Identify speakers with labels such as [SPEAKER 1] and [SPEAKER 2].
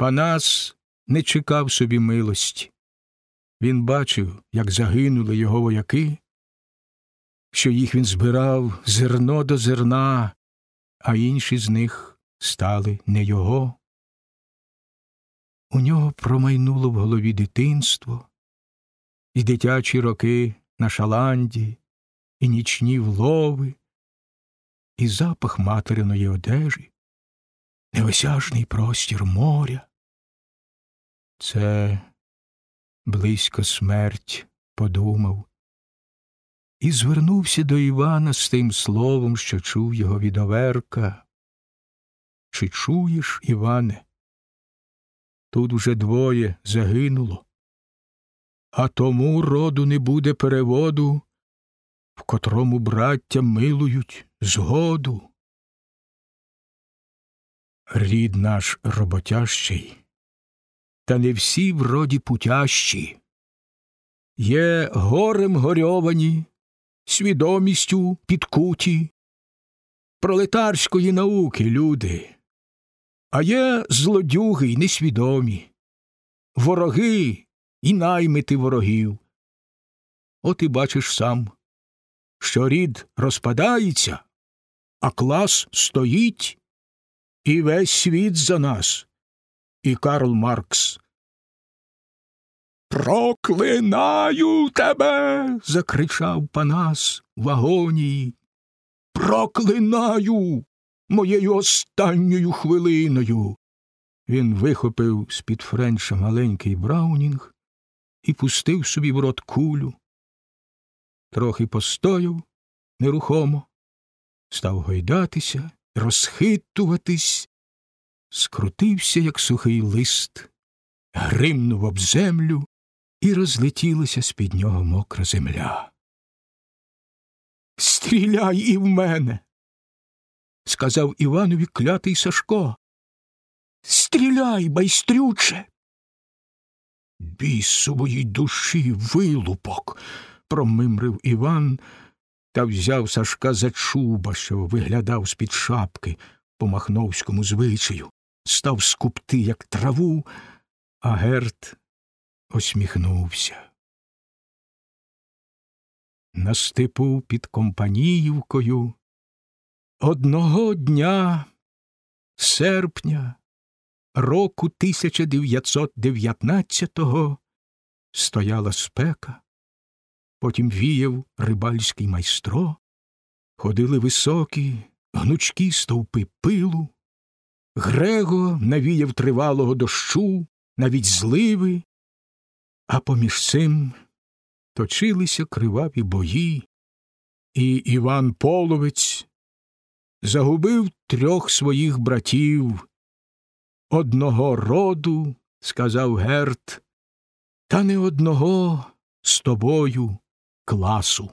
[SPEAKER 1] Панас не чекав собі милості. Він бачив, як загинули його вояки, що їх він збирав зерно до зерна, а інші з них стали не його. У нього промайнуло в голові дитинство, і дитячі роки на шаланді, і нічні влови, і запах материної одежі, неосяжний простір моря. Це близько смерть, подумав, і звернувся до Івана з тим словом, що чув його від Оверка. Чи чуєш, Іване? Тут уже двоє загинуло, а тому роду не буде переводу, в котрому браття милують згоду. Рід наш роботящий, та не всі вроді путящі, є горем горьовані, свідомістю підкуті, пролетарської науки люди, а є злодюги й несвідомі, вороги і наймити ворогів. От і бачиш сам, що рід розпадається, а клас стоїть, і весь світ за нас, і Карл Маркс. Проклинаю тебе. закричав Панас в агонії. Проклинаю моєю останньою хвилиною. Він вихопив з під френча маленький браунінг і пустив собі в рот кулю. Трохи постояв нерухомо, став гойдатися, розхитуватись, скрутився, як сухий лист, гримнув об землю і розлетілася з під нього мокра земля. Стріляй і в мене, сказав Іванові клятий Сашко. Стріляй, байстрюче. Бісової душі вилупок, промимрив Іван та взяв Сашка за чуба, що виглядав з під шапки по махновському звичаю, став скупти, як траву, а Герт осміхнувся. На степу під компаніївкою одного дня серпня року 1919-го стояла спека, потім віяв рибальський майстро, ходили високі, гнучкі стовпи пилу, Грего навіяв тривалого дощу, навіть зливи, а поміж цим точилися криваві бої, і Іван Половець загубив трьох своїх братів. Одного роду, сказав Герт, та не одного з тобою класу.